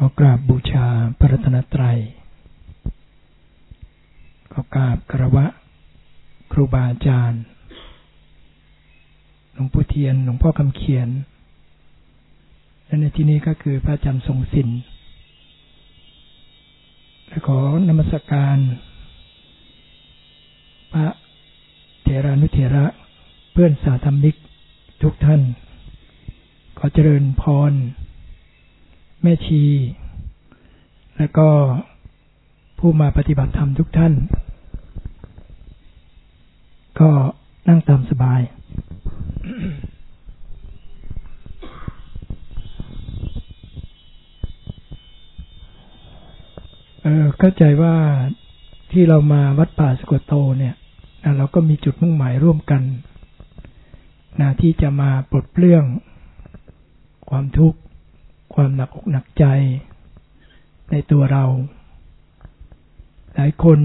ขอกราบบูชาพระรัตนตรัย ขอกราบกระวะ ครูบาอาจารย์ หลวงปู่เทียน หลวงพ่อคำเขียน และในที่นี้ก็คือพระอาจารย์ทรงศิลป์และขอนมัสการ พระเถรานุเถระ เพื่อนสาธรรมิกทุกท่าน ขอเจริญพร แม่ชี และก็ผู้มาปฏิบัติธรรมทุกท่าน ก็นั่งตามสบาย เออเข้าใจว่าที่เรามาวัดป่าสกวโตเนี่ยนะเราก็มีจุดมุ่งหมายร่วมกันนะที่จะมาปลดเปลื้องความทุกข์ ความหนักอกหนักใจในตัวเรา หลายคน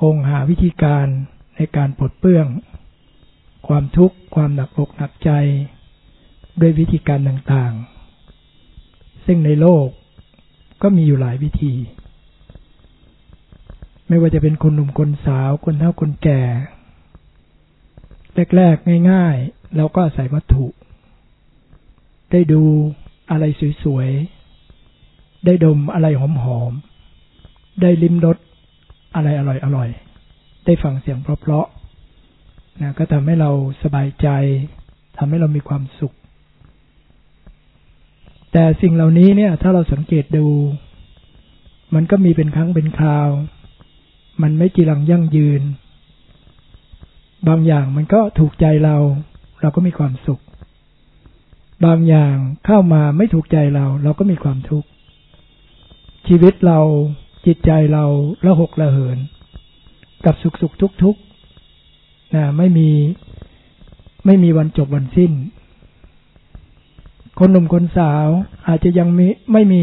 คงหาวิธีการในการปลดเปลื้อง ความทุกข์ความหนักอกหนักใจ ด้วยวิธีการต่างๆ ซึ่งในโลกก็มีอยู่หลายวิธี ไม่ว่าจะเป็นคนหนุ่มคนสาวคนเฒ่าคนแก่ แรกๆ ง่าย ๆ เราก็อาศัยวัตถุ ได้ดูอะไรสวยๆ ได้ดมอะไรหอมๆ ได้ลิ้มรสอะไรอร่อยๆ ได้ฟังเสียงเพราะๆนะก็ทำให้เราสบายใจทำให้เรามีความสุข แต่สิ่งเหล่านี้เนี่ย ถ้าเราสังเกตดู มันก็มีเป็นครั้งเป็นคราว มันไม่จีรังยั่งยืน บางอย่างมันก็ถูกใจเรา เราก็มีความสุข บางอย่างเข้ามาไม่ถูกใจเรา เราก็มีความทุกข์ชีวิตเราจิตใจเราละหกละเหิน กับสุขสุขทุกทุกนะไม่มีไม่มีวันจบวันสิ้น คนหนุ่มคนสาวอาจจะยังไม่ไม่มี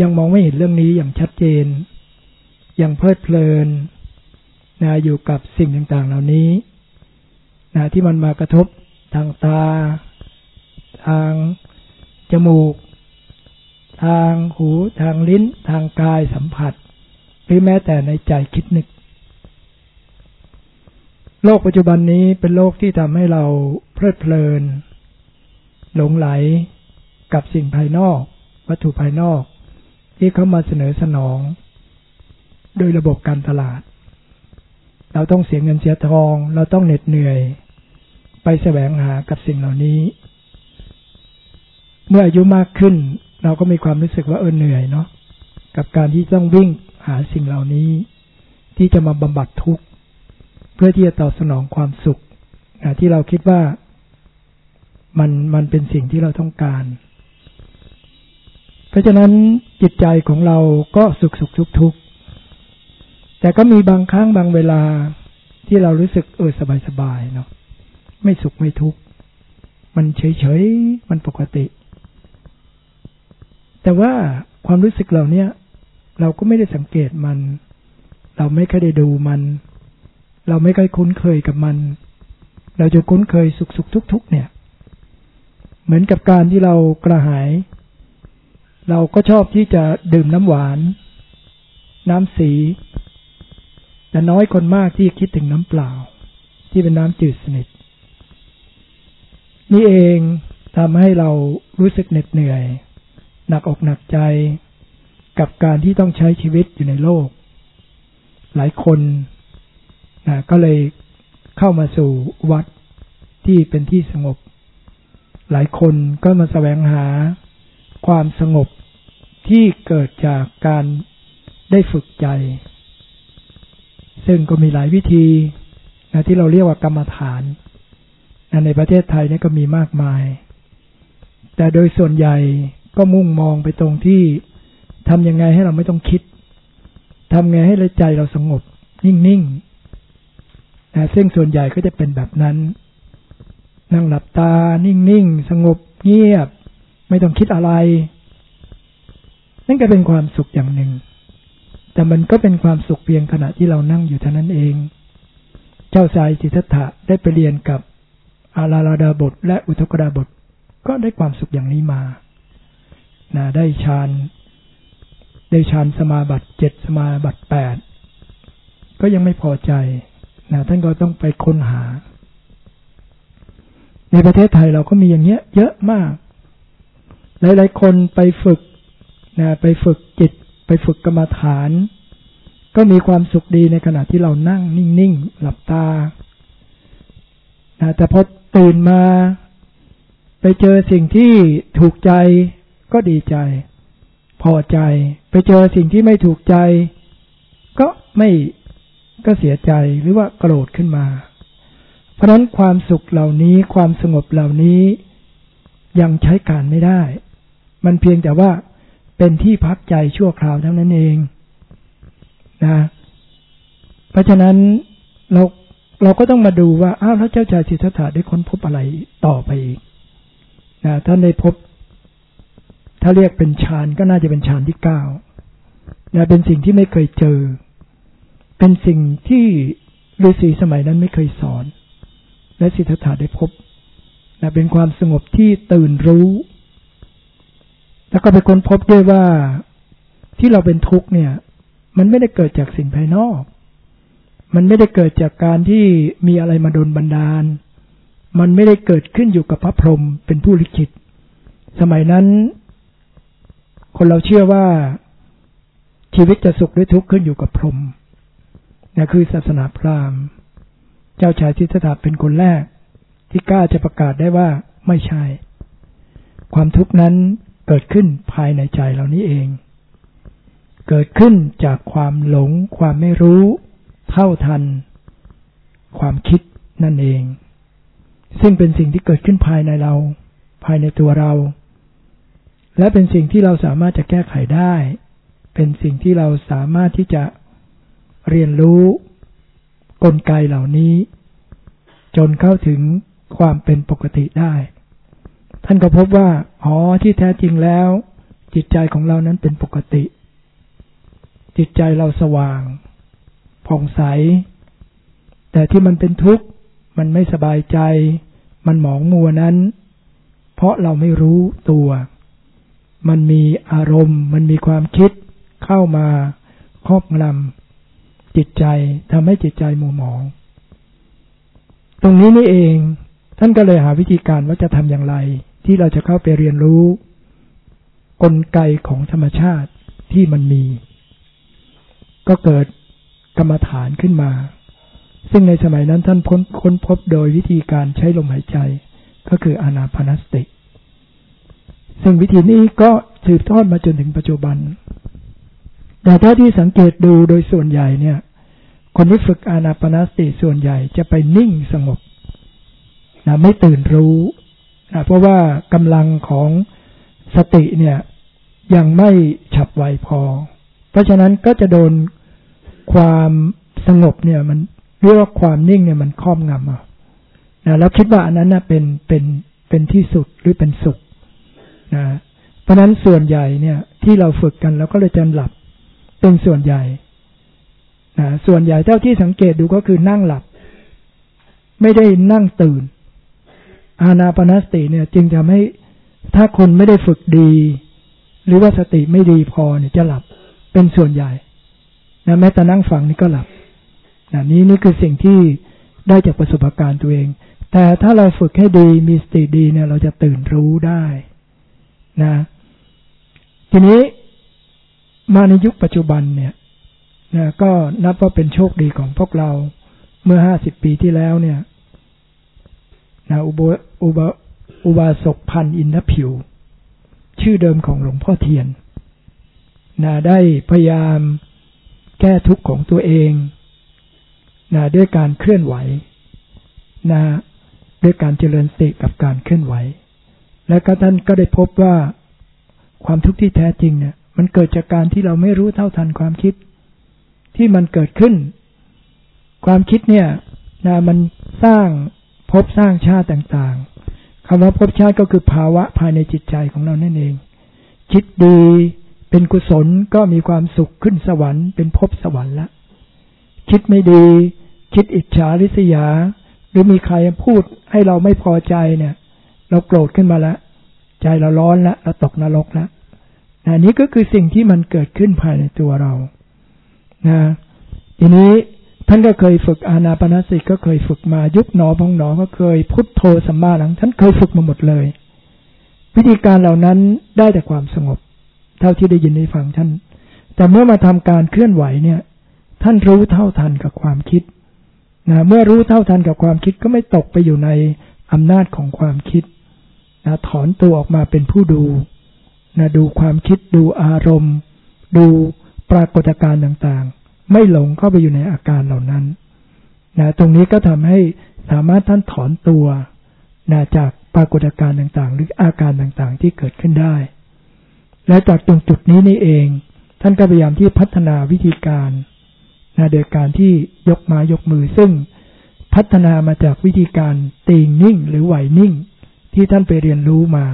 ยังมองไม่เห็นเรื่องนี้อย่างชัดเจน ยังเพลิดเพลินนะอยู่กับสิ่งต่างๆเหล่านี้นะที่มันมากระทบทางตา ทางจมูก ทางหูทางลิ้น ทางกายสัมผัส หรือแม้แต่ในใจคิดนึก โลกปัจจุบันนี้เป็นโลกที่ทำให้เราเพลิดเพลิน หลงไหลกับสิ่งภายนอก วัตถุภายนอก ที่เข้ามาเสนอสนองโดยระบบการตลาด เราต้องเสียเงินเสียทอง เราต้องเหน็ดเหนื่อย ไปแสวงหากับสิ่งเหล่านี้ เมื่ออายุมากขึ้น เราก็มีความรู้สึกว่าเออเหนื่อยเนาะกับการที่ต้องวิ่งหาสิ่งเหล่านี้ ที่จะมาบำบัดทุกข์เพื่อที่จะตอบสนองความสุขที่เราคิดว่ามันมันเป็นสิ่งที่เราต้องการ เพราะฉะนั้นจิตใจของเราก็สุขสุขทุกทุกแต่ก็มีบางครั้งบางเวลาที่เรารู้สึกเออสบายสบายเนาะไม่สุขไม่ทุกข์มันเฉยเฉยมันปกติ แต่ว่าความรู้สึกเหล่านี้เราก็ไม่ได้สังเกตมัน เราไม่เคยได้ดูมัน เราไม่เคยคุ้นเคยกับมัน เราจะคุ้นเคยสุขสุขทุกทุกเนี่ย เหมือนกับการที่เรากระหาย เราก็ชอบที่จะดื่มน้ำหวาน น้ำสีแต่น้อยคนมากที่คิดถึงน้ำเปล่า ที่เป็นน้ำจืดสนิท นี่เองทำให้เรารู้สึกเหน็ดเหนื่อย หนักอกหนักใจกับการที่ต้องใช้ชีวิตอยู่ในโลก หลายคนนะก็เลยเข้ามาสู่วัดที่เป็นที่สงบ หลายคนก็มาแสวงหาความสงบที่เกิดจากการได้ฝึกใจ ซึ่งก็มีหลายวิธีนะที่เราเรียกว่ากรรมฐานนะในประเทศไทยนี่ก็มีมากมาย แต่โดยส่วนใหญ่ ก็มุ่งมองไปตรงที่ทำยังไงให้เราไม่ต้องคิดทำไงให้ใจเราสงบ นิ่งๆนะซึ่งส่วนใหญ่ก็จะเป็นแบบนั้น นั่งหลับตา นิ่งๆ สงบเงียบ ไม่ต้องคิดอะไร นั่นก็เป็นความสุขอย่างหนึ่ง แต่มันก็เป็นความสุขเพียงขณะที่เรานั่งอยู่เท่านั้นเอง เจ้าสายสิทัตถะได้ไปเรียนกับอาราลาดาบทและอุทกดาบทก็ได้ความสุขอย่างนี้มา นะได้ฌานได้ฌานสมาบัติเจ็ดสมาบัติแปดก็ยังไม่พอใจนะท่านก็ต้องไปค้นหา ในประเทศไทยเราก็มีอย่างเงี้ย เยอะมาก หลาย ๆ คนไปฝึกนะไปฝึกจิต ไปฝึกกรรมฐาน ก็มีความสุขดีในขณะที่เรานั่งนิ่ง ๆ หลับตานะแต่พอตื่นมา ไปเจอสิ่งที่ถูกใจ ก็ดีใจ พอใจ ไปเจอสิ่งที่ไม่ถูกใจ ก็ไม่ก็เสียใจหรือว่าโกรธขึ้นมา เพราะนั้นความสุขเหล่านี้ความสงบเหล่านี้ ยังใช้การไม่ได้ มันเพียงแต่ว่าเป็นที่พักใจชั่วคราวเท่านั้นเองนะ เพราะฉะนั้นเราเราก็ต้องมาดูว่า อ้าวแล้วเจ้าชายสิทธัตถะได้ค้นพบอะไรต่อไปอีกนะท่านได้พบ ถ้าเรียกเป็นฌานก็น่าจะเป็นฌานที่เก้านะเป็นสิ่งที่ไม่เคยเจอ เป็นสิ่งที่ฤาษีสมัยนั้นไม่เคยสอน และสิทธัตถะได้พบนะเป็นความสงบที่ตื่นรู้ แล้วก็ไปค้นพบด้วยว่าที่เราเป็นทุกข์เนี่ย มันไม่ได้เกิดจากสิ่งภายนอก มันไม่ได้เกิดจากการที่มีอะไรมาโดนบันดาล มันไม่ได้เกิดขึ้นอยู่กับพระพรหมเป็นผู้ลิขิต สมัยนั้น คนเราเชื่อว่าชีวิตจะสุขหรือทุกข์ขึ้นอยู่กับพรหมนี่คือศาสนาพราหมณ์ เจ้าชายทิฏฐาเป็นคนแรก ที่กล้าจะประกาศได้ว่าไม่ใช่ ความทุกข์นั้นเกิดขึ้นภายในใจเรานี้เอง เกิดขึ้นจากความหลง ความไม่รู้ เท่าทัน ความคิดนั่นเอง ซึ่งเป็นสิ่งที่เกิดขึ้นภายในเรา ภายในตัวเรา และเป็นสิ่งที่เราสามารถจะแก้ไขได้ เป็นสิ่งที่เราสามารถที่จะเรียนรู้กลไกเหล่านี้ จนเข้าถึงความเป็นปกติได้ ท่านก็พบว่าอ๋อที่แท้จริงแล้ว จิตใจของเรานั้นเป็นปกติ จิตใจเราสว่างผ่องใส แต่ที่มันเป็นทุกข์ มันไม่สบายใจ มันหมองมัวนั้น เพราะเราไม่รู้ตัว มันมีอารมณ์ มันมีความคิดเข้ามาครอบงำจิตใจทำให้จิตใจมัวหมอง ตรงนี้นี่เอง ท่านก็เลยหาวิธีการว่าจะทำอย่างไร ที่เราจะเข้าไปเรียนรู้ กลไกของธรรมชาติที่มันมี ก็เกิดกรรมฐานขึ้นมา ซึ่งในสมัยนั้นท่านค้นพบโดยวิธีการใช้ลมหายใจ ก็คืออนาพนสติ ซึ่งวิธีนี้ก็สืบทอดมาจนถึงปัจจุบัน แต่ถ้าที่สังเกตดูโดยส่วนใหญ่เนี่ย คนที่ฝึกอานาปนสติส่วนใหญ่จะไปนิ่งสงบนะไม่ตื่นรู้นะเพราะว่ากำลังของสติเนี่ยยังไม่ฉับไวพอ เพราะฉะนั้นก็จะโดนความสงบเนี่ย มันเรียกว่าความนิ่งเนี่ยมันครอบงำอะนะแล้วคิดว่าอันนั้นนะเป็นเป็นเป็นที่สุดหรือเป็นสุข นะเพราะนั้นส่วนใหญ่เนี่ย ที่เราฝึกกันแล้วก็เลยจะหลับเป็นส่วนใหญ่นะส่วนใหญ่เท่าที่สังเกตดูก็คือนั่งหลับ ไม่ได้นั่งตื่น อานาปนสติเนี่ย จึงทำให้ถ้าคนไม่ได้ฝึกดี หรือว่าสติไม่ดีพอเนี่ยจะหลับเป็นส่วนใหญ่นะแม้แต่นั่งฟังนี่ก็หลับนะนี้นี่คือสิ่งที่ได้จากประสบการณ์ตัวเอง แต่ถ้าเราฝึกให้ดีมีสติดีเนี่ย เราจะตื่นรู้ได้ นะ ทีนี้มาในยุคปัจจุบันเนี่ยนะก็นับว่าเป็นโชคดีของพวกเราเมื่อห้าสิบปีที่แล้วเนี่ยนะอุบอุบอุบาสกพันอินทผิว ชื่อเดิมของหลวงพ่อเทียนนะได้พยายามแก้ทุกข์ของตัวเองนะด้วยการเคลื่อนไหวนะด้วยการเจริญสติกับการเคลื่อนไหว และก็ท่านก็ได้พบว่าความทุกข์ที่แท้จริงเนี่ย มันเกิดจากการที่เราไม่รู้เท่าทันความคิด ที่มันเกิดขึ้น ความคิดเนี่ยนะมันสร้างพบสร้างชาติต่างๆคำว่าพบชาติก็คือภาวะภายในจิตใจของเรานั่นเอง คิดดีเป็นกุศลก็มีความสุขขึ้นสวรรค์เป็นภพสวรรค์ละคิดไม่ดี คิดอิจฉาริษยา หรือมีใครพูดให้เราไม่พอใจเนี่ย เราโกรธขึ้นมาแล้วใจเราร้อนแล้วเราตกนรกแล้วนะนี้ก็คือสิ่งที่มันเกิดขึ้นภายในตัวเรานะทีนี้ท่านก็เคยฝึกอานาปนาสิกก็เคยฝึกมายุบหนอพองหนอก็เคยพุทโธสัมมาหลังท่านเคยฝึกมาหมดเลย วิธีการเหล่านั้นได้แต่ความสงบ เท่าที่ได้ยินได้ฟังท่าน แต่เมื่อมาทำการเคลื่อนไหวเนี่ย ท่านรู้เท่าทันกับความคิดนะเมื่อรู้เท่าทันกับความคิดก็ไม่ตกไปอยู่ในอำนาจของความคิด นะถอนตัวออกมาเป็นผู้ดูนะดูความคิดดูอารมณ์ ดูปรากฏการณ์ต่างๆ ไม่หลงเข้าไปอยู่ในอาการเหล่านั้นนะตรงนี้ก็ทำให้สามารถท่านถอนตัวนะจากปรากฏการณ์ต่างๆ หรืออาการต่างๆ ที่เกิดขึ้นได้ และจากตรงจุดนี้นี่เอง ท่านก็พยายามที่พัฒนาวิธีการนะโดยการที่ยกมายกมือซึ่งพัฒนามาจากวิธีการตีนิ่งหรือไหวนิ่ง ที่ท่านไปเรียนรู้มา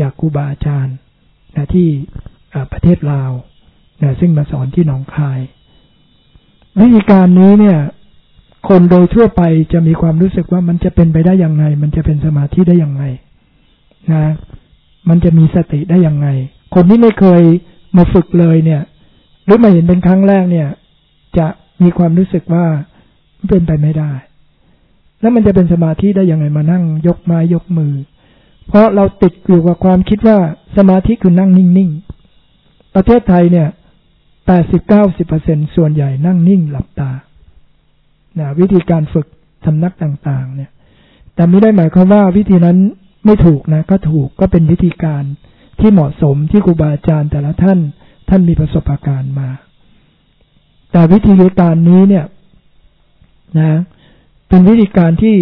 จากครูบาอาจารย์นะที่ประเทศลาวนะซึ่งมาสอนที่หนองคาย วิธีการนี้เนี่ย คนโดยทั่วไปจะมีความรู้สึกว่ามันจะเป็นไปได้อย่างไง มันจะเป็นสมาธิได้อย่างไงนะ มันจะมีสติได้อย่างไง คนที่ไม่เคยมาฝึกเลยเนี่ย หรือมาเห็นเป็นครั้งแรกเนี่ย จะมีความรู้สึกว่าเป็นไปไม่ได้ แล้วมันจะเป็นสมาธิได้ยังไงมานั่งยกไม้ยกมือ เพราะเราติดอยู่กับความคิดว่าสมาธิคือนั่งนิ่งๆ ประเทศไทยเนี่ยแปดสิบเก้าสิบเปอร์เซ็นส่วนใหญ่นั่งนิ่งหลับตานะวิธีการฝึกสำนักต่างๆ เนี่ย แต่ไม่ได้หมายความว่าวิธีนั้นไม่ถูกนะ ก็ถูกก็เป็นวิธีการที่เหมาะสมที่ครูบาอาจารย์แต่ละท่าน ท่านมีประสบการณ์มา แต่วิธีการนี้เนี่ยนะ เป็นวิธีการที่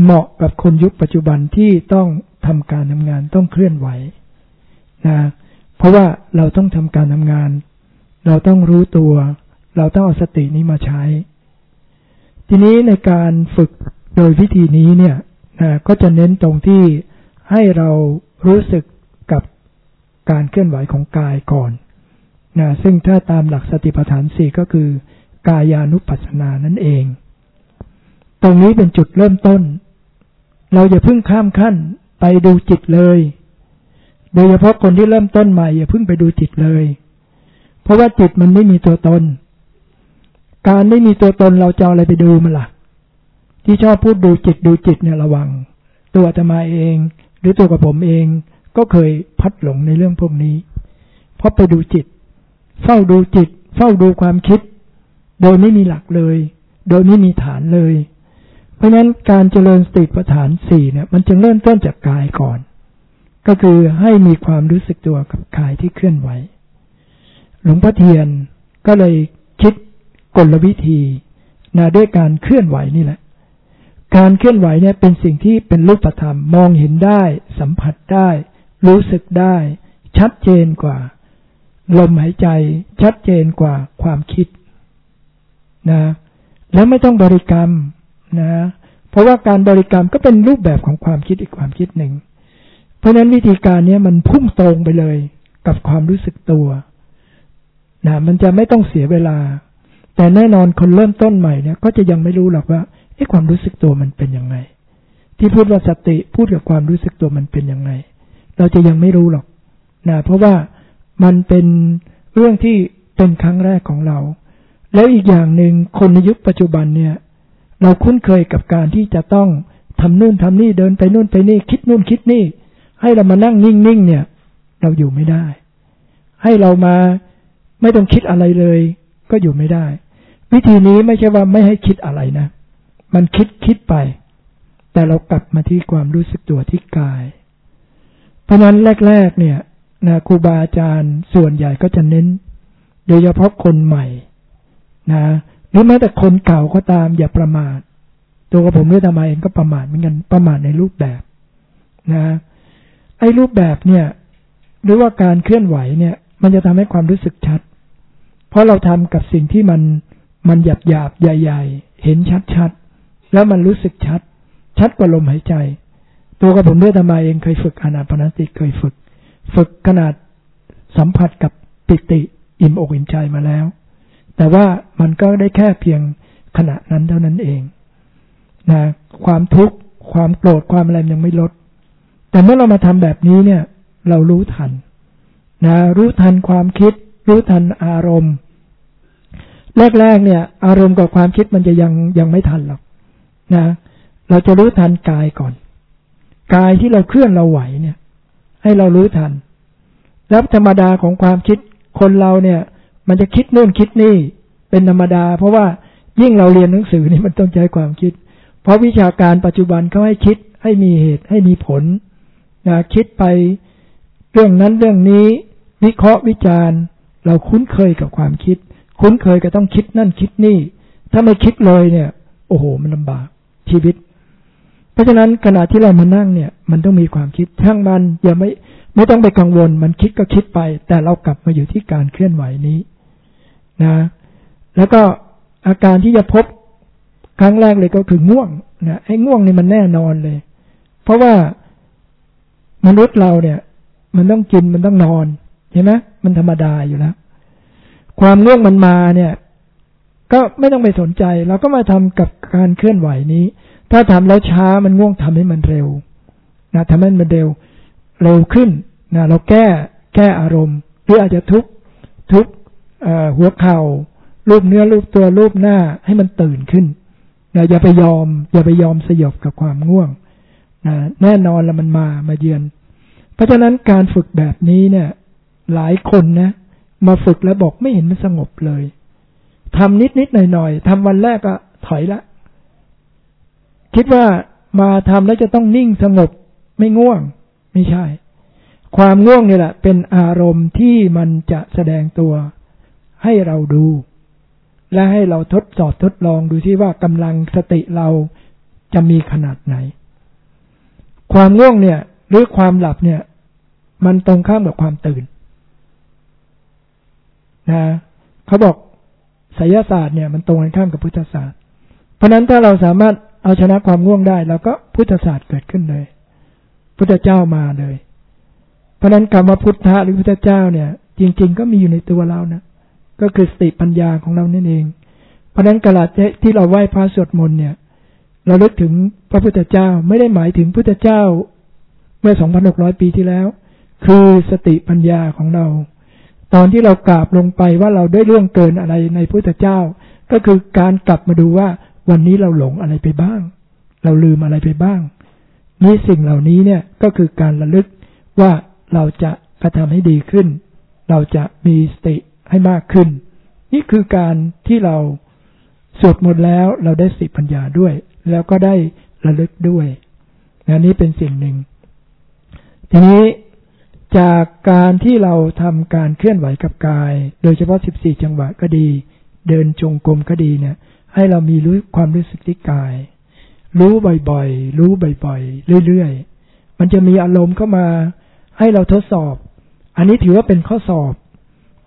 เหมาะกับคนยุคปัจจุบันที่ต้อง ทำการทำงานต้องเคลื่อนไหวนะเพราะว่าเราต้องทำการทำงาน เราต้องรู้ตัว เราต้องเอาสตินี้มาใช้ ทีนี้ในการฝึกโดยวิธีนี้เนี่ยนะก็จะเน้นตรงที่ให้เรารู้สึกกับการเคลื่อนไหวของกายก่อนนะซึ่งถ้าตามหลักสติปัฏฐานสี่ก็คือกายานุปัสสนานั่นเอง ตรงนี้เป็นจุดเริ่มต้น เราอย่าเพิ่งข้ามขั้น ไปดูจิตเลย โดยเฉพาะคนที่เริ่มต้นใหม่อย่าเพิ่งไปดูจิตเลย เพราะว่าจิตมันไม่มีตัวตน การไม่มีตัวตนเราจะอะไรไปดูมันละ่ะ ที่ชอบพูดดูจิตดูจิตเนี่ยระวัง ตัวจะมาเอง หรือตัวกับผมเองก็เคยพัดหลงในเรื่องพวกนี้ เพราะไปดูจิต เฝ้าดูจิต เฝ้าดูความคิด โดยไม่มีหลักเลย โดยไม่มีฐานเลย ราะฉะนั้นการเจริญสติปัฏฐานสี่เนี่ย มันจึงเริ่มต้นจากกายก่อน ก็คือให้มีความรู้สึกตัวกับกายที่เคลื่อนไหว หลวงพ่อเทียนก็เลยคิดกลวิธีนะด้วยการเคลื่อนไหวนี่แหละ การเคลื่อนไหวเนี่ยเป็นสิ่งที่เป็นรูปธรรมมองเห็นได้ สัมผัสได้ รู้สึกได้ ชัดเจนกว่า ลมหายใจ ชัดเจนกว่าความคิดนะ แล้วไม่ต้องบริกรรม นะเพราะว่าการบริกรรมก็เป็นรูปแบบของความคิดอีกความคิดหนึ่ง เพราะฉะนั้นวิธีการนี้มันพุ่งตรงไปเลยกับความรู้สึกตัวนะมันจะไม่ต้องเสียเวลา แต่แน่นอนคนเริ่มต้นใหม่เนี่ย ก็จะยังไม่รู้หรอกว่าไอ้ความรู้สึกตัวมันเป็นยังไง ที่พูดว่าสติพูดกับความรู้สึกตัวมันเป็นยังไง เราจะยังไม่รู้หรอกนะเพราะว่ามันเป็นเรื่องที่เป็นครั้งแรกของเรา แล้วอีกอย่างหนึ่งคนในยุคปัจจุบันเนี่ย เราคุ้นเคยกับการที่จะต้องทำนู่นทำนี่เดินไปนู่นไปนี่ คิดนู่นคิดนี่ ให้เรามานั่งนิ่งๆเนี่ย เราอยู่ไม่ได้ ให้เรามาไม่ต้องคิดอะไรเลย ก็อยู่ไม่ได้ วิธีนี้ไม่ใช่ว่าไม่ให้คิดอะไรนะ มันคิดคิดไป แต่เรากลับมาที่ความรู้สึกตัวที่กาย เพราะนั้นแรกๆเนี่ยนะครูบาอาจารย์ส่วนใหญ่ก็จะเน้น โดยเฉพาะคนใหม่ นะ หรือแม้แต่คนเก่าก็ตามอย่าประมาท ตัวกับผมด้วยทำไมเองก็ประมาทเหมือนกันประมาทในรูปแบบนะไอ้รูปแบบเนี่ย หรือว่าการเคลื่อนไหวเนี่ย มันจะทำให้ความรู้สึกชัด เพราะเราทำกับสิ่งที่มันมันหยาบหยาบใหญ่ ๆ เห็นชัดๆแล้วมันรู้สึกชัด ชัดกว่าลมหายใจ ตัวกับผมด้วยทำไมเองเคยฝึกอนาปนสติเคยฝึก ฝึกขนาดสัมผัสกับปิติอิ่มอกอิ่มใจมาแล้ว แต่ว่ามันก็ได้แค่เพียงขณะนั้นเท่านั้นเองนะความทุกข์ความโกรธความอะไรยังไม่ลด แต่เมื่อเรามาทำแบบนี้เนี่ย เรารู้ทันนะรู้ทันความคิด รู้ทันอารมณ์ แรกๆเนี่ย อารมณ์กับความคิดมันจะยังยังไม่ทันหรอกนะ เราจะรู้ทันกายก่อน กายที่เราเคลื่อนเราไหวเนี่ย ให้เรารู้ทัน แล้วธรรมดาของความคิดคนเราเนี่ย มันจะคิดนู่นคิดนี่ เป็นธรรมดา เพราะว่ายิ่งเราเรียนหนังสือนี่มันต้องใช้ความคิด เพราะวิชาการปัจจุบันเขาให้คิดให้มีเหตุให้มีผลนะคิดไปเรื่องนั้นเรื่องนี้ วิเคราะห์วิจารณ์ เราคุ้นเคยกับความคิด คุ้นเคยก็ต้องคิดนั่นคิดนี่ ถ้าไม่คิดเลยเนี่ย โอ้โห มันลำบากชีวิต เพราะฉะนั้นขณะที่เรามานั่งเนี่ย มันต้องมีความคิดทั้งมันอย่าไม่ไม่ต้องไปกังวล มันคิดก็คิดไป แต่เรากลับมาอยู่ที่การเคลื่อนไหวนี้ นะ แล้วก็อาการที่จะพบครั้งแรกเลยก็คือง่วงนะไอ้ง่วงนี่มันแน่นอนเลย เพราะว่ามนุษย์เราเนี่ย มันต้องกินมันต้องนอนเห็นไหมมันธรรมดาอยู่แล้ว ความง่วงมันมาเนี่ย ก็ไม่ต้องไปสนใจ เราก็มาทำกับการเคลื่อนไหวนี้ ถ้าทำแล้วช้ามันง่วงทำให้มันเร็วนะทำให้มันเร็วเร็วขึ้นนะเราแก้แก้อารมณ์หรืออาจจะทุกทุก หัวเข่ารูปเนื้อรูปตัวรูปหน้าให้มันตื่นขึ้นนะอย่าไปยอม อย่าไปยอมสยบกับความง่วงนะแน่นอนล้วมันมามาเยือน เพราะฉะนั้นการฝึกแบบนี้เนี่ย หลายคนนะ มาฝึกแล้วบอกไม่เห็นมันสงบเลยทำนิดนิดหน่อยหน่อยทำวันแรกก็ถอยละ คิดว่ามาทำแล้วจะต้องนิ่งสงบไม่ง่วง ไม่ใช่ ความง่วงนี่แหละ เป็นอารมณ์ที่มันจะแสดงตัว ให้เราดู และให้เราทดสอบทดลองดูที่ว่ากำลังสติเราจะมีขนาดไหน ความง่วงเนี่ย หรือความหลับเนี่ย มันตรงข้ามกับความตื่นนะเขาบอกไสยศาสตร์เนี่ยมันตรงกันข้ามกับพุทธศาสตร์ เพราะนั้นถ้าเราสามารถเอาชนะความง่วงได้เราก็พุทธศาสตร์เกิดขึ้นเลย พุทธเจ้ามาเลย เพราะนั้นคำว่าพุทธะหรือพุทธเจ้าเนี่ย จริง ๆ ก็มีอยู่ในตัวเรานะ ก็คือสติปัญญาของเรานั่นเอง เพราะนั้นกระดาษที่เราไหว้พระสวดมนต์เนี่ย เราลึกถึงพระพุทธเจ้าไม่ได้หมายถึงพุทธเจ้า เมื่อ 2,600 ปีที่แล้ว คือสติปัญญาของเรา ตอนที่เรากราบลงไปว่าเราได้ล่วงเกินอะไรในพุทธเจ้า ก็คือการกลับมาดูว่าวันนี้เราหลงอะไรไปบ้าง เราลืมอะไรไปบ้างนี่สิ่งเหล่านี้เนี่ยก็คือการระลึกว่าเราจะกระทำให้ดีขึ้น เราจะมีสติ ให้มากขึ้น นี่คือการที่เราสวดมนต์แล้วเราได้สิปัญญาด้วย แล้วก็ได้ระลึกด้วยนะนี้เป็นสิ่งหนึ่ง ทีนี้จากการที่เราทำการเคลื่อนไหวกับกาย โดยเฉพาะ 14 จังหวะก็ดี เดินจงกรมก็ดีเนี่ย ให้เรามีรู้ความรู้สึกที่กาย รู้บ่อยๆ รู้บ่อยๆ เรื่อยๆ มันจะมีอารมณ์เข้ามาให้เราทดสอบ อันนี้ถือว่าเป็นข้อสอบ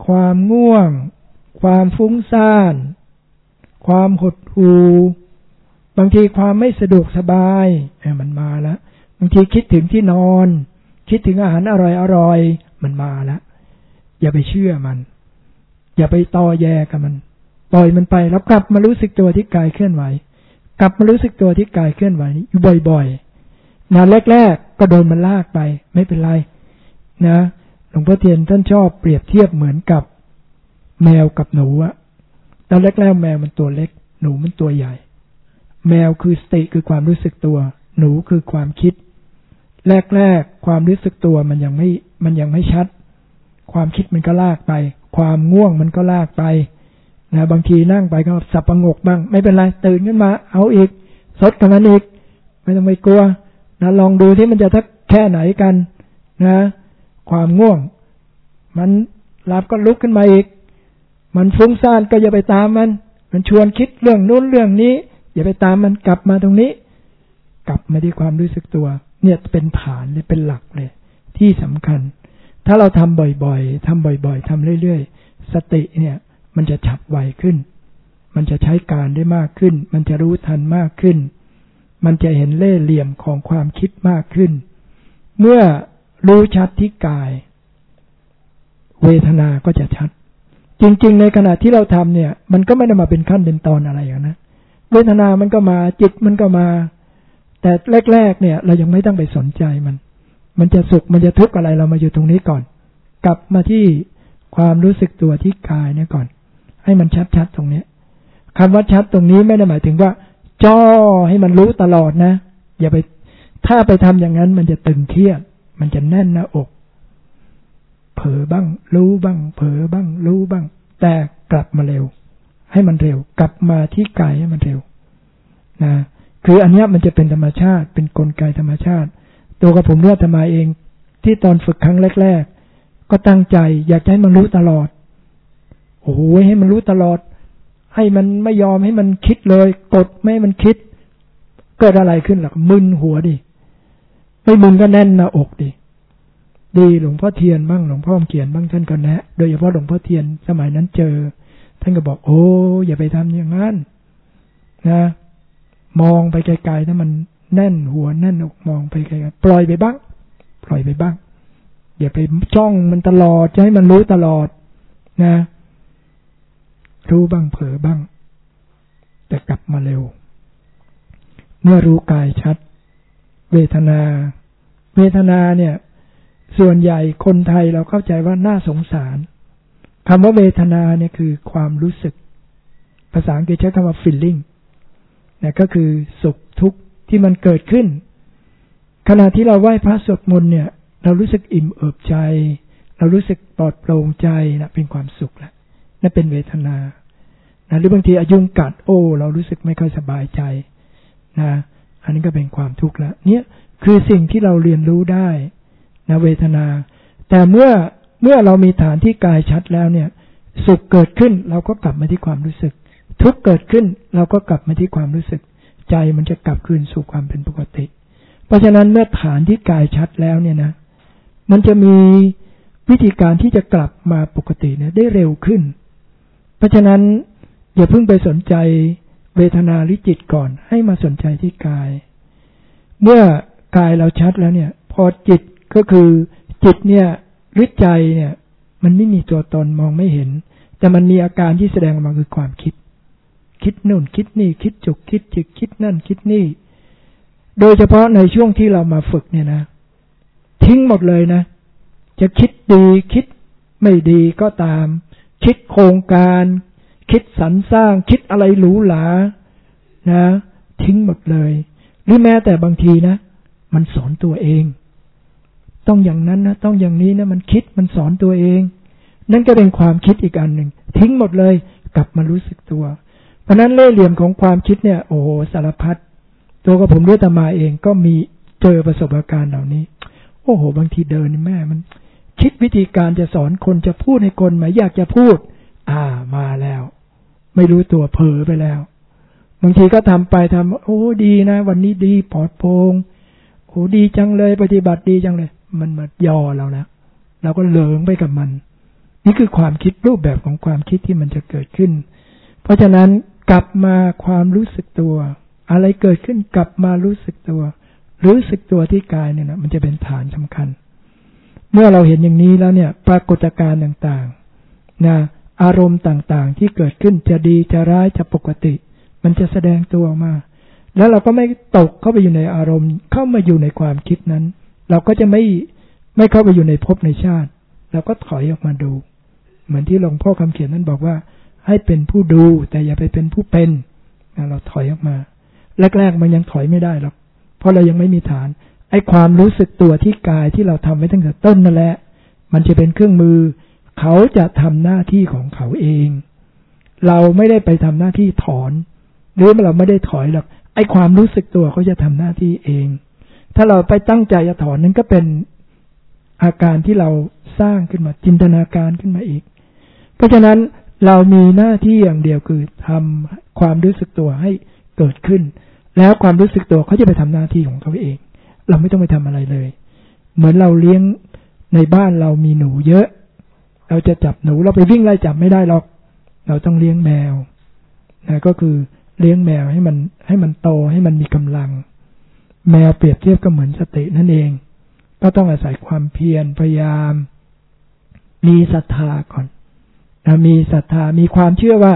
ความง่วง ความฟุ้งซ่าน ความหดหู่บางทีความไม่สะดวกสบายมันมาแล้วบางทีคิดถึงที่นอน คิดถึงอาหารอร่อยอร่อยมันมาแล้วอย่าไปเชื่อมัน อย่าไปต่อแยกับมันปล่อยมันไปแล้วกลับมารู้สึกตัวที่กายเคลื่อนไหว กลับมารู้สึกตัวที่กายเคลื่อนไหวอยู่บ่อยๆนาแรกๆก็โดนมันลากไป ไม่เป็นไร นะ ลวงพ่อเทียนท่านชอบเปรียบเทียบเหมือนกับแมวกับหนูอะตอนแรกๆแมวมันตัวเล็ก หนูมันตัวใหญ่ แมวคือสติคือความรู้สึกตัว หนูคือความคิด แรกๆความรู้สึกตัวมันยังไม่มันยังไม่ชัด ความคิดมันก็ลากไป ความง่วงมันก็ลากไปนะบางทีนั่งไปก็สับประงกบ้าง ไม่เป็นไรตื่นขึ้นมา เอาอีกสดกันนั้นอีก ไม่ต้องไปกลัวนะลองดูที่มันจะทักแค่ไหนกัน นะ ความง่วง มันหลับก็ลุกขึ้นมาอีก มันฟุ้งซ่านก็อย่าไปตามมัน มันชวนคิดเรื่องนู้นเรื่องนี้ อย่าไปตามมันกลับมาตรงนี้ กลับมาที่ความรู้สึกตัว เนี่ยเป็นฐานเลยเป็นหลักเลย ที่สำคัญ ถ้าเราทำบ่อยๆทำบ่อย ๆทำเรื่อยๆ สติเนี่ย มันจะฉับไวขึ้น มันจะใช้การได้มากขึ้น มันจะรู้ทันมากขึ้น มันจะเห็นเล่ห์เหลี่ยมของความคิดมากขึ้น เมื่อ รู้ชัดที่กาย เวทนาก็จะชัด จริง ๆ ในขณะที่เราทำเนี่ย มันก็ไม่ได้มาเป็นขั้นเป็นตอนอะไรอย่างนะเวทนามันก็มาจิตมันก็มา แต่แรก ๆ เนี่ย เรายังไม่ต้องไปสนใจมัน มันจะสุขมันจะทุกข์อะไรเรามาอยู่ตรงนี้ก่อน กลับมาที่ความรู้สึกตัวที่กายเนี่ยก่อน ให้มันชัดๆตรงเนี้ยคำว่าชัดตรงนี้ไม่ได้หมายถึงว่า จ้อให้มันรู้ตลอดนะ อย่าไปถ้าไปทำอย่างนั้นมันจะตึงเครียด มันจะแน่นหน้าอก เผลอบ้าง รู้บ้าง เผลอบ้าง รู้บ้าง แต่กลับมาเร็ว ให้มันเร็ว กลับมาที่กายให้มันเร็วนะคืออันนี้มันจะเป็นธรรมชาติ เป็นนกลไกธรรมชาติ ตัวกับผมเลือดธรรมาเอง ที่ตอนฝึกครั้งแรก ๆ ก็ตั้งใจอยากให้มันรู้ตลอด โอ้โหให้มันรู้ตลอด ให้มันไม่ยอมให้มันคิดเลย กดไม่ให้มันคิด เกิดอะไรขึ้นหรอกมึนหัวดิ ไม่มึนก็แน่นหน้าอกดิดีหลวงพ่อเทียนบ้างหลวงพ่อเขียนบ้างท่านก็แนะโดยเฉพาะหลวงพ่อเทียนสมัยนั้นเจอ ท่านก็บอก โอ้อย่าไปทำอย่างนั้นนะ มองไปไกลๆถ้ามันแน่นหัวแน่นอกมองไปไกลๆปล่อยไปบ้าง ปล่อยไปบ้าง อย่าไปจ้องมันตลอดจะให้มันรู้ตลอดนะ รู้บ้างเผลอบ้าง แต่กลับมาเร็ว เมื่อรู้กายชัด เวทนา เวทนาเนี่ย ส่วนใหญ่คนไทยเราเข้าใจว่าน่าสงสารคำว่าเวทนาเนี่ยคือความรู้สึก ภาษาอังกฤษใช้คำว่า feeling เนี่ยก็คือสุขทุกข์ที่มันเกิดขึ้น ขณะที่เราไหว้พระสวดมนต์เนี่ย เรารู้สึกอิ่มเอิบใจ เรารู้สึกปลอดโปร่งใจนะเป็นความสุขแล้วนั่นเป็นเวทนานะหรือบางทีอายุงกัดโอ้ เรารู้สึกไม่ค่อยสบายใจนะ อันนี้ก็เป็นความทุกข์แล้วเนี่ยคือสิ่งที่เราเรียนรู้ได้นะเวทนา แต่เมื่อเมื่อเรามีฐานที่กายชัดแล้วเนี่ย สุขเกิดขึ้นเราก็กลับมาที่ความรู้สึก ทุกข์เกิดขึ้นเราก็กลับมาที่ความรู้สึก ใจมันจะกลับคืนสู่ความเป็นปกติ เพราะฉะนั้นเมื่อฐานที่กายชัดแล้วเนี่ยนะ มันจะมีวิธีการที่จะกลับมาปกติเนี่ยได้เร็วขึ้น เพราะฉะนั้นอย่าเพิ่งไปสนใจ เวทนาหรือจิตก่อนให้มาสนใจที่กาย เมื่อกายเราชัดแล้วเนี่ย พอจิตก็คือจิตเนี่ยหรือใจเนี่ย มันไม่มีตัวตนมองไม่เห็น แต่มันมีอาการที่แสดงออกมาคือความคิด คิดนู่นคิดนี่ คิดจุกคิดจิกคิดนั่นคิดนี่ โดยเฉพาะในช่วงที่เรามาฝึกเนี่ยนะ ทิ้งหมดเลยนะ จะคิดดีคิดไม่ดีก็ตาม คิดโครงการ คิดสรรสร้าง คิดอะไรหรูหรานะ ทิ้งหมดเลย หรือแม้แต่บางทีนะ มันสอนตัวเอง ต้องอย่างนั้นนะต้องอย่างนี้นะมันคิดมันสอนตัวเอง นั่นก็เป็นความคิดอีกอันหนึ่งทิ้งหมดเลย กลับมารู้สึกตัว เพราะนั้นเล่ห์เหลี่ยมของความคิดเนี่ย โอ้โหสารพัดตัวกับผมด้วยตมาเองก็มีเจอประสบการณ์เหล่านี้ โอ้โห บางทีเดินแม่มัน คิดวิธีการจะสอนคนจะพูดให้คนไหมอยากจะพูด อ่ามาแล้ว ไม่รู้ตัวเผลอไปแล้ว บางทีก็ทำไปทำโอ้ดีนะ วันนี้ดีปลอดโปร่งโอ้ดีจังเลยปฏิบัติดีจังเลย มันมาย่อเราแล้วเราก็เหลิงไปกับมัน นี่คือความคิดรูปแบบของความคิดที่มันจะเกิดขึ้น เพราะฉะนั้นกลับมาความรู้สึกตัว อะไรเกิดขึ้นกลับมารู้สึกตัว รู้สึกตัวที่กายเนี่ยนะมันจะเป็นฐานสำคัญ เมื่อเราเห็นอย่างนี้แล้วเนี่ย ปรากฏการณ์ต่างๆนะ อารมณ์ต่างๆ ที่เกิดขึ้นจะดีจะร้ายจะปกติ มันจะแสดงตัวออกมา แล้วเราก็ไม่ตกเข้าไปอยู่ในอารมณ์ เข้ามาอยู่ในความคิดนั้น เราก็จะไม่ไม่เข้าไปอยู่ในภพในชาติ เราก็ถอยออกมาดู เหมือนที่หลวงพ่อคำเขียนนั้นบอกว่า ให้เป็นผู้ดูแต่อย่าไปเป็นผู้เป็นเราถอยออกมา แรก ๆ มันยังถอยไม่ได้หรอกเพราะเรายังไม่มีฐานไอ้ความรู้สึกตัวที่กายที่เราทำไว้ตั้งแต่ต้นนั่นแหละ มันจะเป็นเครื่องมือ เขาจะทำหน้าที่ของเขาเอง เราไม่ได้ไปทำหน้าที่ถอน หรือเราไม่ได้ถอยหรอกไอความรู้สึกตัวเขาจะทำหน้าที่เอง ถ้าเราไปตั้งใจจะถอนนั้นก็เป็นอาการที่เราสร้างขึ้นมาจินตนาการขึ้นมาอีก เพราะฉะนั้นเรามีหน้าที่อย่างเดียวคือทำความรู้สึกตัวให้เกิดขึ้น แล้วความรู้สึกตัวเขาจะไปทำหน้าที่ของเขาเอง เราไม่ต้องไปทำอะไรเลย เหมือนเราเลี้ยงในบ้านเรามีหนูเยอะ เราจะจับหนูเราไปวิ่งไล่จับไม่ได้หรอก เราต้องเลี้ยงแมวนะก็คือเลี้ยงแมวให้มันให้มันโตให้มันมีกำลัง แมวเปรียบเทียบก็เหมือนสตินั่นเอง ก็ต้องอาศัยความเพียรพยายาม มีศรัทธาก่อนนะมีศรัทธามีความเชื่อว่า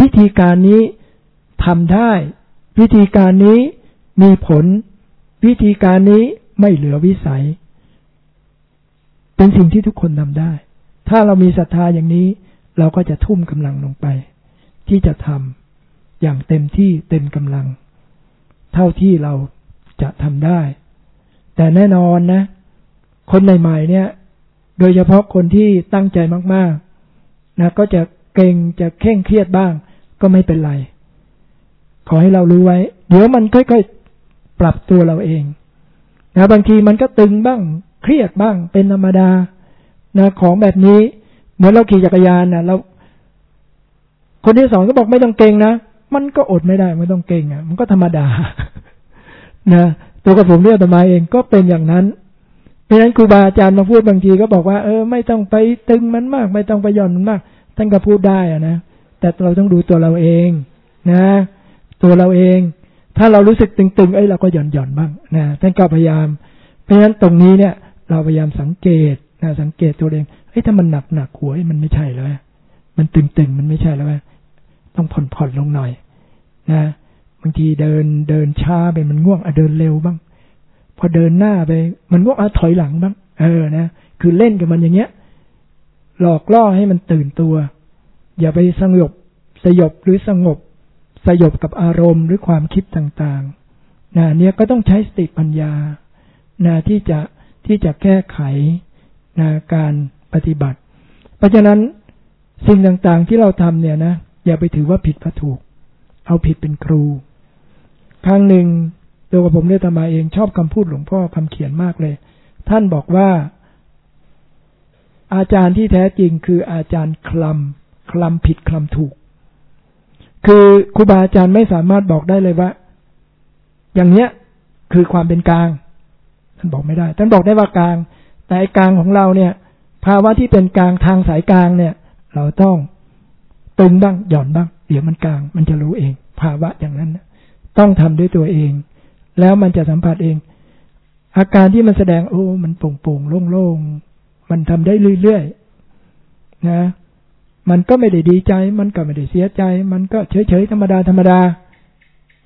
วิธีการนี้ทำได้ วิธีการนี้มีผล วิธีการนี้ไม่เหลือวิสัย เป็นสิ่งที่ทุกคนทำได้ ถ้าเรามีศรัทธาอย่างนี้ เราก็จะทุ่มกำลังลงไป ที่จะทำอย่างเต็มที่เต็มกำลัง เท่าที่เราจะทำได้ แต่แน่นอนนะ คนใหม่ๆเนี่ย โดยเฉพาะคนที่ตั้งใจมากๆนะก็จะเก่งจะเข่งเครียดบ้าง ก็ไม่เป็นไร ขอให้เรารู้ไว้ เดี๋ยวมันค่อยๆปรับตัวเราเองนะบางทีมันก็ตึงบ้าง เครียดบ้างเป็นธรรมดา นะของแบบนี้ เหมือนเราขี่จักรยานนะเราคนที่สองก็บอกไม่ต้องเก่งนะมันก็อดไม่ได้ไม่ต้องเก่งอะ มันก็ธรรมดา นะตัวกับผมเรียกตมาเองก็เป็นอย่างนั้นเพราะฉะนั้นครูบาอาจารย์มาพูดบางทีก็บอกว่าเออไม่ต้องไปตึงมันมาก ไม่ต้องไปย่อนมันมากท่านก็พูดได้อะนะแต่เราต้องดูตัวเราเองนะ ตัวเราเอง ถ้าเรารู้สึกตึงๆ เอ้ยเราก็หย่อนหย่อนบ้างนะท่านก็พยายาม เพราะฉะนั้นตรงนี้เนี่ย เราพยายามสังเกต นะสังเกตตัวเองเฮ้ยถ้ามันหนักหนักหัวมันไม่ใช่แล้วมันตึงๆมันไม่ใช่แล้วต้องผ่อนผ่อนลงหน่อย นะบางทีเดินเดินช้าไปมันง่วงอะเดินเร็วบ้าง พอเดินหน้าไป มันง่วงอะถอยหลังบ้าง เออนะคือเล่นกับมันอย่างเงี้ย หลอกล่อให้มันตื่นตัว อย่าไปสงบสยบหรือสงบ สยบกับอารมณ์หรือความคิดต่างๆนะเนี่ยก็ต้องใช้สติปัญญานะที่จะที่จะแก้ไข นะการปฏิบัติ เพราะฉะนั้นสิ่งต่างๆที่เราทำเนี่ยนะอย่าไปถือว่าผิดว่าถูก เอาผิดเป็นครู ครั้งหนึ่งตัวกับผมได้ทำมาเองชอบคำพูดหลวงพ่อคำเขียนมากเลย ท่านบอกว่า อาจารย์ที่แท้จริงคืออาจารย์คลำคลำผิดคลำถูก คือครูบาอาจารย์ไม่สามารถบอกได้เลยว่า อย่างเนี้ยคือความเป็นกลาง ท่านบอกไม่ได้ ท่านบอกได้ว่ากลาง แต่กลางของเราเนี่ย ภาวะที่เป็นกลางทางสายกลางเนี่ย เราต้องตึงบ้างหย่อนบ้าง เดี๋ยวมันกลาง มันจะรู้เอง ภาวะอย่างนั้นต้องทำด้วยตัวเอง แล้วมันจะสัมผัสเอง อาการที่มันแสดงโอ้ มันโป่งๆโล่งๆมันทำได้เรื่อยๆนะ มันก็ไม่ได้ดีใจ มันก็ไม่ได้เสียใจ มันก็เฉยๆธรรมดาธรรมดา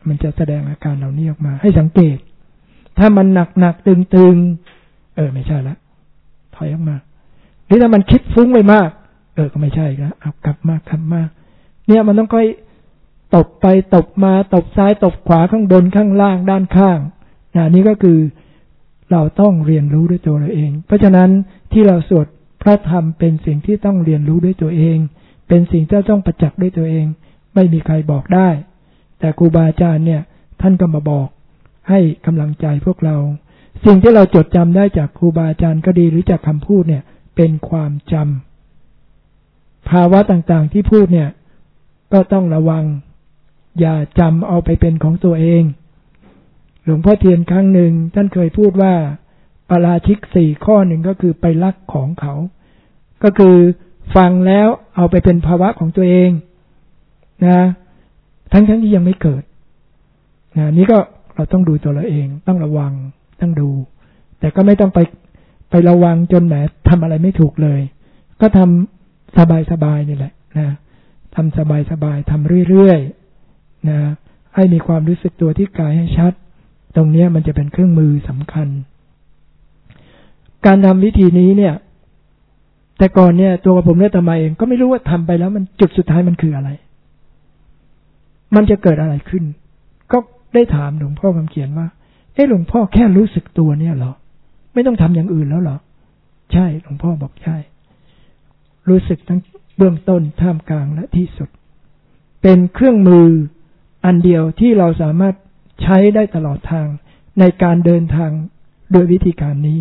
มันจะแสดงอาการเหล่านี้ออกมา ให้สังเกต ถ้ามันหนักๆตึงๆเออไม่ใช่ละ อยออกมาหรือถ้ามันคิดฟุ้งไปมาก เออก็ไม่ใช่ละเอากลับมากลับมาเนี่ยมันต้องค่อยตบไปตบมาตบซ้ายตบขวาข้างบนข้างล่างด้านข้างนะนี่ก็คือเราต้องเรียนรู้ด้วยตัวเราเอง เพราะฉะนั้นที่เราสวดพระธรรมเป็นสิ่งที่ต้องเรียนรู้ด้วยตัวเอง เป็นสิ่งที่ต้องประจักษ์ด้วยตัวเอง ไม่มีใครบอกได้ แต่ครูบาอาจารย์เนี่ย ท่านก็มาบอกให้กำลังใจพวกเรา สิ่งที่เราจดจำได้จากครูบาอาจารย์ก็ดีหรือจากคำพูดเนี่ย เป็นความจำภาวะต่างๆที่พูดเนี่ย ก็ต้องระวัง อย่าจำเอาไปเป็นของตัวเอง หลวงพ่อเทียนครั้งหนึ่งท่านเคยพูดว่าปราชิกสี่ข้อหนึ่งก็คือไปลักของเขา ก็คือฟังแล้วเอาไปเป็นภาวะของตัวเอง นะ ทั้งทั้งที่ยังไม่เกิดนะนี่ก็เราต้องดูตัวเราเองต้องระวัง ต้องดู แต่ก็ไม่ต้องไปไประวังจนแหมทำอะไรไม่ถูกเลย ก็ทำสบายๆนี่แหละนะทำสบายๆทำเรื่อยๆนะให้มีความรู้สึกตัวที่กายให้ชัด ตรงนี้มันจะเป็นเครื่องมือสำคัญ การทำวิธีนี้เนี่ย แต่ก่อนเนี่ยตัวผมเนี่ยตมาเองก็ไม่รู้ว่าทำไปแล้ว มันจุดสุดท้ายมันคืออะไร มันจะเกิดอะไรขึ้น ก็ได้ถามหลวงพ่อคำเขียนว่า เอ้หลวงพ่อแค่รู้สึกตัวเนี่ยเหรอ ไม่ต้องทำอย่างอื่นแล้วเหรอ ใช่ หลวงพ่อบอกใช่ รู้สึกทั้งเบื้องต้นท่ามกลางและที่สุด เป็นเครื่องมืออันเดียวที่เราสามารถใช้ได้ตลอดทางในการเดินทางโดยวิธีการนี้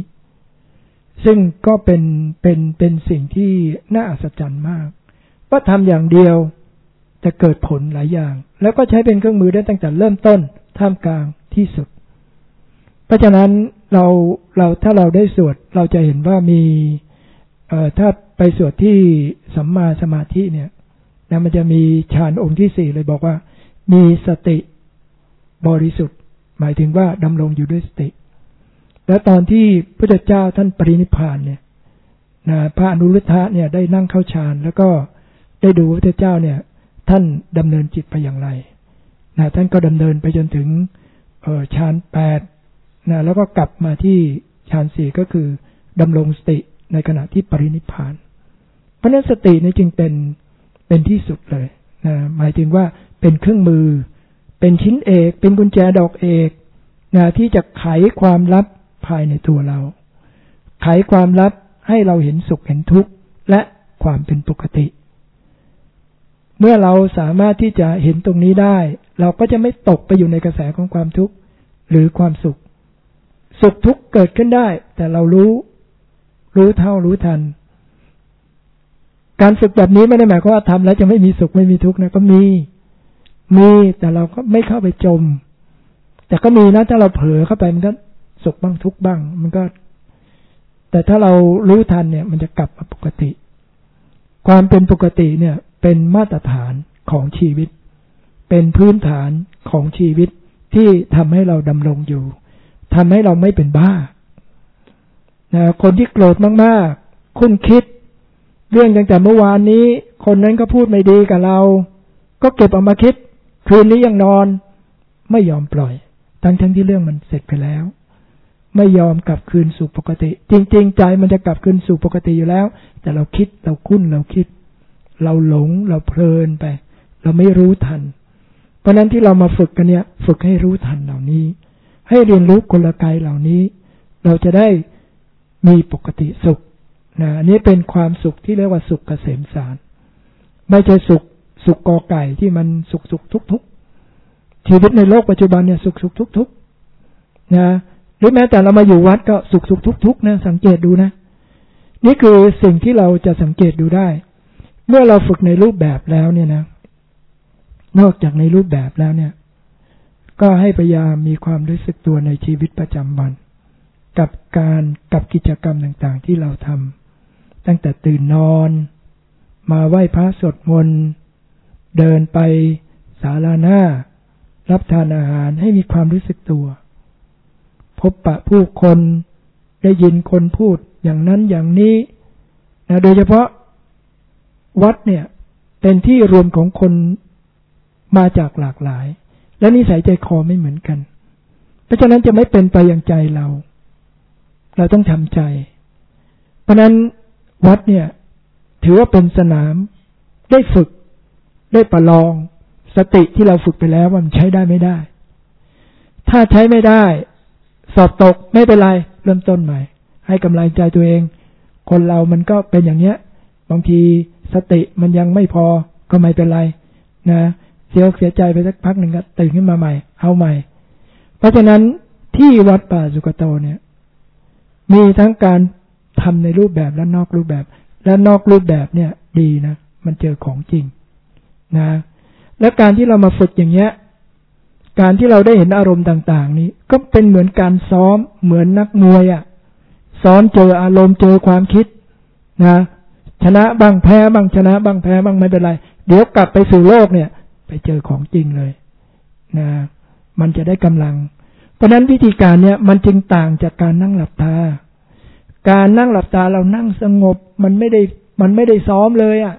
ซึ่งก็เป็นเป็นเป็นสิ่งที่น่าอัศจรรย์มากว่าทำอย่างเดียวจะเกิดผลหลายอย่าง แล้วก็ใช้เป็นเครื่องมือได้ตั้งแต่เริ่มต้นท่ามกลางที่สุด ราะฉะนั้นเราเราถ้าเราได้สวดเราจะเห็นว่ามีเอ่อถ้าไปสวดที่สัมมาสมาธิเนี่ยนะมันจะมีฌานองค์ที่สี่เลยบอกว่า มีสติบริสุทธิ์ หมายถึงว่าดำรงอยู่ด้วยสติ แล้วตอนที่พระเจ้าท่านปรินิพานเนี่ยนะพระอนุรุทธะเนี่ยได้นั่งเข้าฌานแล้วก็ได้ดูพระเจ้าเนี่ย ท่านดำเนินจิตไปอย่างไรนะท่านก็ดำเนินไปจนถึงฌานแปด นะแล้วก็กลับมาที่ฌานสี่ก็คือดำรงสติในขณะที่ปรินิพาน เพราะนั้นสตินี่จึงเป็นเป็นที่สุดเลยนะหมายถึงว่าเป็นเครื่องมือ เป็นชิ้นเอก เป็นกุญแจดอกเอกนะที่จะไขความลับภายในตัวเรา ไขความลับให้เราเห็นสุขเห็นทุกข์และความเป็นปกติ เมื่อเราสามารถที่จะเห็นตรงนี้ได้ เราก็จะไม่ตกไปอยู่ในกระแสของความทุกข์หรือความสุข สุขทุกข์เกิดขึ้นได้ แต่เรารู้ รู้เท่ารู้ทัน การฝึกแบบนี้ไม่ได้หมายความว่าทำแล้วจะไม่มีสุขไม่มีทุกข์นะก็มี มีแต่เราก็ไม่เข้าไปจม แต่ก็มีนะถ้าเราเผลอเข้าไปมันก็สุขบ้างทุกข์บ้าง มันก็ แต่ถ้าเรารู้ทันเนี่ย มันจะกลับมาปกติ ความเป็นปกติเนี่ย เป็นมาตรฐานของชีวิต เป็นพื้นฐานของชีวิตที่ทำให้เราดำรงอยู่ ทำให้เราไม่เป็นบ้านะคนที่โกรธมากๆ คุณคิด เรื่องตั้งแต่เมื่อวานนี้ คนนั้นก็พูดไม่ดีกับเรา ก็เก็บเอามาคิด คืนนี้ยังนอน ไม่ยอมปล่อย ทั้งทั้งที่เรื่องมันเสร็จไปแล้ว ไม่ยอมกลับคืนสู่ปกติ จริง ๆ ใจมันจะกลับคืนสู่ปกติอยู่แล้ว แต่เราคิดเราคุ้นเราคิด เราหลงเราเพลินไป เราไม่รู้ทัน เพราะนั้นที่เรามาฝึกกันเนี่ย ฝึกให้รู้ทันเหล่านี้ ให้เรียนรู้กลไกเหล่านี้ เราจะได้มีปกติสุขนะอันนี้เป็นความสุขที่เรียกว่าสุขเกษมสาร ไม่ใช่สุขสุขกอไก่ที่มันสุขสุขทุกทุกชีวิตในโลกปัจจุบันเนี่ยสุขสุขทุกทุกนะหรือแม้แต่เรามาอยู่วัดก็สุขสุขทุกทุกนะสังเกตดูนะ นี่คือสิ่งที่เราจะสังเกตดูได้ เมื่อเราฝึกในรูปแบบแล้วเนี่ยนะ นอกจากในรูปแบบแล้วเนี่ย ก็ให้พยายามมีความรู้สึกตัวในชีวิตประจำวัน กับการกับกิจกรรมต่างๆ ที่เราทำตั้งแต่ตื่นนอน มาไหว้พระสวดมนต์เดินไปศาลาหน้า รับทานอาหารให้มีความรู้สึกตัว พบปะผู้คนได้ยินคนพูดอย่างนั้นอย่างนี้นะโดยเฉพาะวัดเนี่ย เป็นที่รวมของคนมาจากหลากหลาย และนิสัยใจคอไม่เหมือนกัน เพราะฉะนั้นจะไม่เป็นไปอย่างใจเรา เราต้องทำใจ เพราะนั้นวัดเนี่ย ถือว่าเป็นสนาม ได้ฝึก ได้ประลอง สติที่เราฝึกไปแล้วว่ามันใช้ได้ไม่ได้ ถ้าใช้ไม่ได้ สอบตกไม่เป็นไร เริ่มต้นใหม่ ให้กำลังใจตัวเอง คนเรามันก็เป็นอย่างเนี้ย บางทีสติมันยังไม่พอก็ไม่เป็นไร นะ เสียเสียใจไปสักพักหนึ่งก็ตื่นขึ้นมาใหม่ เอาใหม่ เพราะฉะนั้นที่วัดป่าสุกโตเนี่ย มีทั้งการทำในรูปแบบและนอกรูปแบบ และนอกรูปแบบเนี่ย ดีนะ มันเจอของจริงนะ แล้วการที่เรามาฝึกอย่างเงี้ย การที่เราได้เห็นอารมณ์ต่าง ๆ นี้ ก็เป็นเหมือนการซ้อมเหมือนนักมวยอะ่ะซ้อมเจออารมณ์เจอความคิดนะชนะบ้างแพ้บ้างชนะบ้างแพ้บ้างไม่เป็นไร เดี๋ยวกลับไปสู่โลกเนี่ย ไปเจอของจริงเลยนะมันจะได้กำลัง เพราะนั้นวิธีการเนี่ยมันจึงต่างจากการนั่งหลับตา การนั่งหลับตาเรานั่งสงบ มันไม่ได้มันไม่ได้ซ้อมเลยอะ่ะ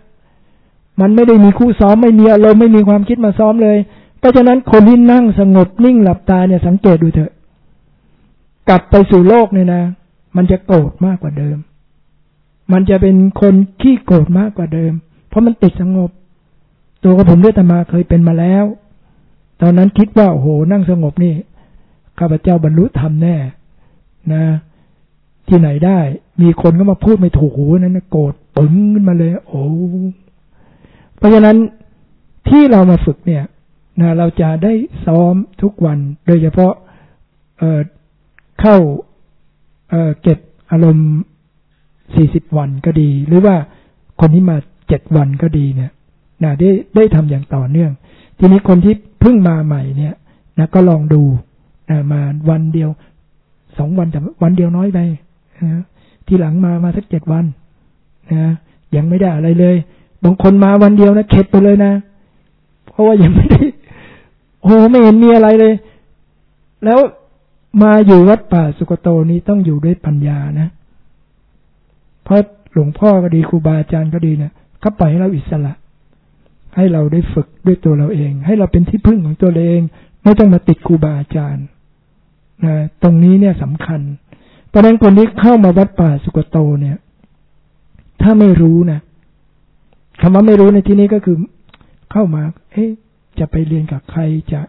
มันไม่ได้มีคู่ซ้อมไม่มีอารมณ์ไม่มีความคิดมาซ้อมเลย เพราะฉะนั้นคนที่นั่งสงบนิ่งหลับตาเนี่ยสังเกตดูเถอะ กลับไปสู่โลกเนี่ยนะ มันจะโกรธมากกว่าเดิม มันจะเป็นคนขี้โกรธมากกว่าเดิม เพราะมันติดสงบ ตัวกับผมด้วยตมาเคยเป็นมาแล้ว ตอนนั้นคิดว่าโอ้โหนั่งสงบนี่ข้าพเจ้าบรรลุธรรมแน่ นะ ที่ไหนได้ มีคนก็มาพูดไม่ถูกหูนั้นโกรธปึ้งขึ้นมาเลย โอ้เพราะฉะนั้นที่เรามาฝึกเนี่ยนะเราจะได้ซ้อมทุกวัน โดยเฉพาะเเข้าเเก็บอารมณ์สี่สิบวันก็ดี หรือว่าคนที่มาเจ็ดวันก็ดีเนี่ย นะได้ได้ทำอย่างต่อเนื่อง ทีนี้คนที่เพิ่งมาใหม่เนี่ยนะก็ลองดูนะมาวันเดียวสองวันแต่วันเดียวน้อยไปนะทีหลังมามาสักเจ็ดวันนะยังไม่ได้อะไรเลย บางคนมาวันเดียวนะเข็ดไปเลยนะ เพราะว่ายังไม่ได้ โอ้ไม่เห็นมีอะไรเลย แล้วมาอยู่วัดป่าสุกโตนี้ต้องอยู่ด้วยปัญญานะ เพราะหลวงพ่อก็ดีครูบาอาจารย์ก็ดีเนะี่ยเขาปล่อยให้เราอิสระ ให้เราได้ฝึกด้วยตัวเราเอง ให้เราเป็นที่พึ่งของตัวเอง ไม่ต้องมาติดครูบาอาจารย์นะตรงนี้เนี่ยสำคัญเพราะนั้นคนที่เข้ามาวัดป่าสุกโตเนี่ย ถ้าไม่รู้นะคำว่าไม่รู้ในที่นี้ก็คือ เข้ามา เอ๊ะ จะไปเรียนกับใครจะ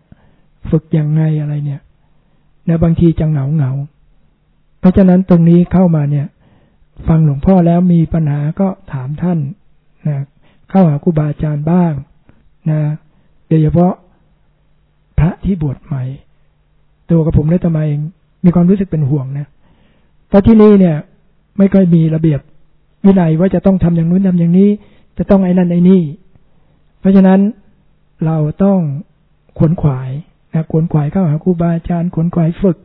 ฝึกยังไงอะไรเนี่ยนะบางทีจะเหงาเหงา เพราะฉะนั้นตรงนี้เข้ามาเนี่ย ฟังหลวงพ่อแล้วมีปัญหาก็ถามท่านนะ เข้าหาครูบาอาจารย์บ้างนะโดยเฉพาะพระที่บวชใหม่ ตัวกับผมและตมาเองมีความรู้สึกเป็นห่วงนะเพราะที่นี่เนี่ย ไม่ค่อยมีระเบียบวินัยว่าจะต้องทำอย่างนู้นทำอย่างนี้ จะต้องไอ้นั่นไอ้นี่ เพราะฉะนั้นเราต้องขวนขวายนะขวนขวายเข้าหาครูบาอาจารย์ขวนขวายฝึก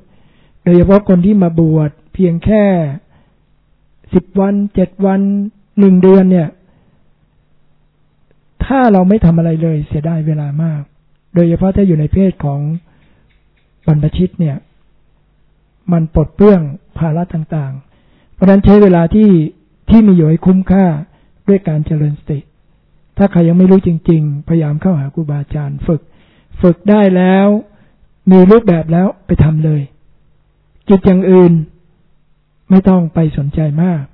โดยเฉพาะคนที่มาบวชเพียงแค่สิบวันเจ็ดวันหนึ่งเดือนเนี่ย ถ้าเราไม่ทำอะไรเลยเสียดายเวลามาก โดยเฉพาะถ้าอยู่ในเพศของบรรพชิตเนี่ย มันปลดเปลื้องภาระต่างๆ เพราะนั้นใช้เวลาที่ที่มีอยู่ให้คุ้มค่าด้วยการเจริญสติ ถ้าใครยังไม่รู้จริง ๆ พยายามเข้าหาครูบาอาจารย์ฝึก ฝึกได้แล้ว มีรูปแบบแล้วไปทำเลยกิจอย่างอื่นไม่ต้องไปสนใจมาก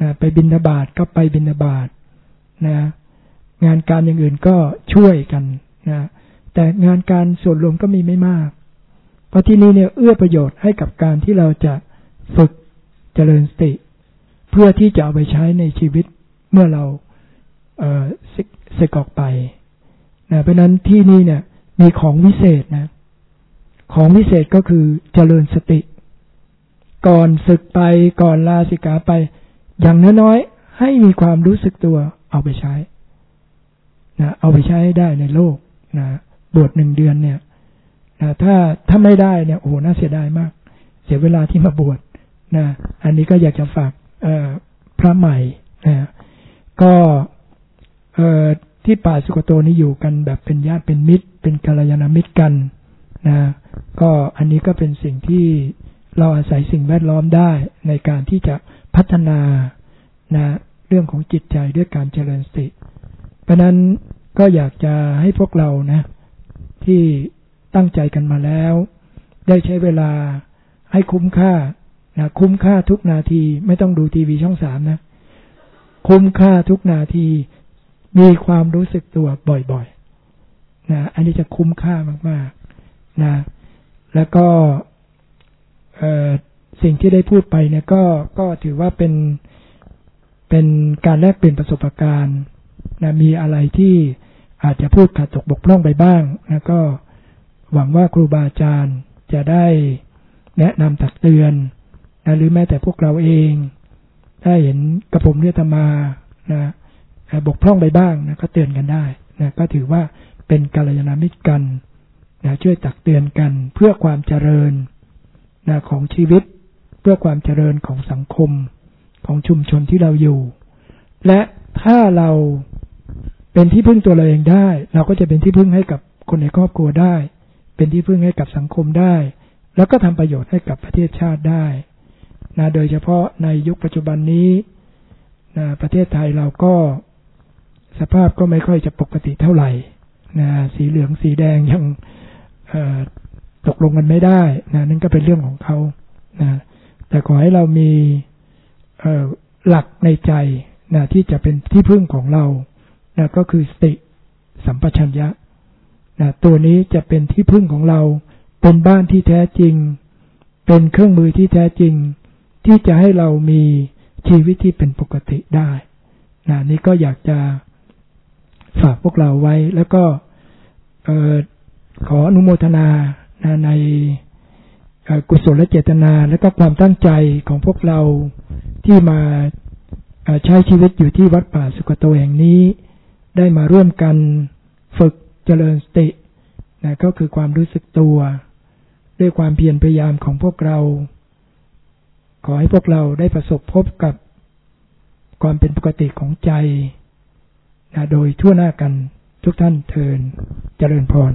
นะไปบินบาตก็ไปบินบาตนะ งานการอย่างอื่นก็ช่วยกันนะแต่งานการส่วนรวมก็มีไม่มาก เพราะที่นี่เนี่ยเอื้อประโยชน์ให้กับการที่เราจะฝึกเจริญสติ เพื่อที่จะเอาไปใช้ในชีวิตเมื่อเราเออเสกออกไปนะเพราะนั้นที่นี่เนี่ยมีของวิเศษนะ ของวิเศษก็คือเจริญสติ ก่อนศึกไปก่อนลาสิกขาไป อย่างน้อยๆให้มีความรู้สึกตัวเอาไปใช้ นะเอาไปใช้ได้ในโลกนะบวชหนึ่งเดือนเนี่ยนะถ้าถ้าไม่ได้เนี่ยโอ้โหน่าเสียดายมาก เสียเวลาที่มาบวชนะอันนี้ก็อยากจะฝากพระใหม่นะก็ที่ป่าสุกโตนี้อยู่กันแบบเป็นญาติเป็นมิตร เป็นกัลยาณมิตรกันนะก็อันนี้ก็เป็นสิ่งที่เราอาศัยสิ่งแวดล้อมได้ในการที่จะพัฒนานะเรื่องของจิตใจด้วยการเจริญสติ ราะนั้นก็อยากจะให้พวกเรานะ ที่ตั้งใจกันมาแล้ว ได้ใช้เวลาให้คุ้มค่านะคุ้มค่าทุกนาทีไม่ต้องดูทีวีช่องสามนะ คุ้มค่าทุกนาที มีความรู้สึกตัวบ่อยๆนะอันนี้จะคุ้มค่ามากๆนะ แล้วก็สิ่งที่ได้พูดไปเนี่ยก็ก็ถือว่าเป็นเป็นการแลกเปลี่ยนประสบการณ์ นะมีอะไรที่อาจจะพูดขาดตกบกพร่องไปบ้างนะก็หวังว่าครูบาอาจารย์จะได้แนะนำตักเตือนนะหรือแม้แต่พวกเราเองถ้าเห็นกระผมเนี่ยธรรมานะบกพร่องไปบ้างนะก็เตือนกันได้นะก็ถือว่าเป็นกัลยาณมิตรกันนะช่วยตักเตือนกันเพื่อความเจริญนะของชีวิต เพื่อความเจริญของสังคมของชุมชนที่เราอยู่ และถ้าเรา เป็นที่พึ่งตัวเราเองได้ เราก็จะเป็นที่พึ่งให้กับคนในครอบครัวได้ เป็นที่พึ่งให้กับสังคมได้ แล้วก็ทำประโยชน์ให้กับประเทศชาติได้นะโดยเฉพาะในยุคปัจจุบันนี้นะประเทศไทยเราก็สภาพก็ไม่ค่อยจะปกติเท่าไหร่นะสีเหลืองสีแดงยังตกลงกันไม่ได้นะนั่นก็เป็นเรื่องของเขานะแต่ขอให้เรามีหลักในใจนะที่จะเป็นที่พึ่งของเรา นะก็คือสติสัมปชัญญะนะตัวนี้จะเป็นที่พึ่งของเรา เป็นบ้านที่แท้จริง เป็นเครื่องมือที่แท้จริง ที่จะให้เรามีชีวิตที่เป็นปกติได้นะนี่ก็อยากจะฝากพวกเราไว้ แล้วก็ขออนุโมทนาในกุศลและเจตนา และก็ความตั้งใจของพวกเราที่มาใช้ชีวิตอยู่ที่วัดป่าสุกโตแห่งนี้ ได้มาร่วมกันฝึกเจริญสตินะก็คือความรู้สึกตัว ด้วยความเพียรพยายามของพวกเรา ขอให้พวกเราได้ประสบพบกับความเป็นปกติของใจนะโดยทั่วหน้ากันทุกท่านเทินเจริญพร